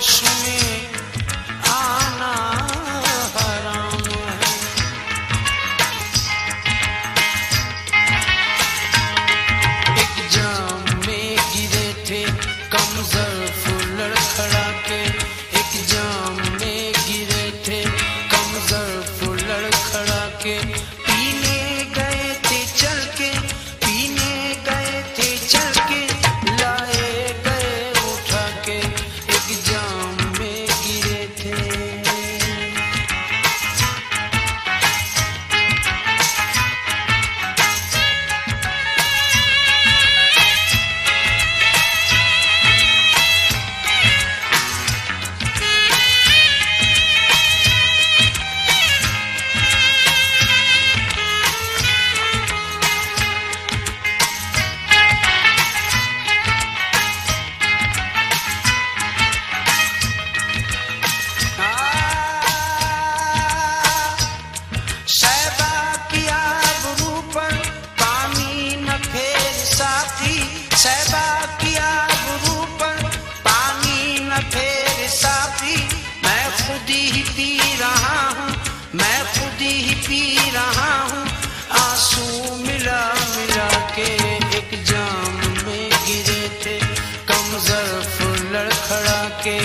خوش میں خود ہی پی رہا ہوں۔ آنسو ملا ملا کے ایک جام میں گرے تھے۔ کم ظرف لڑکھڑا کے